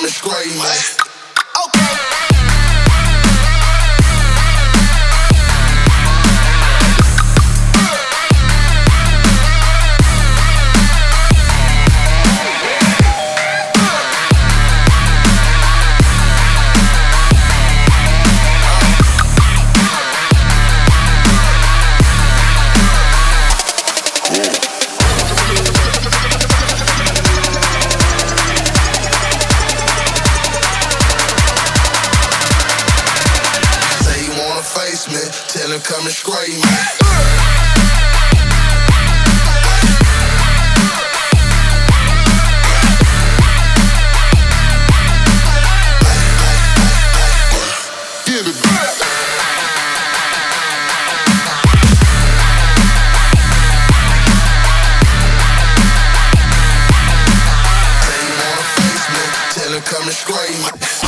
I'm the screaming. finna come and scrape me. coming straight.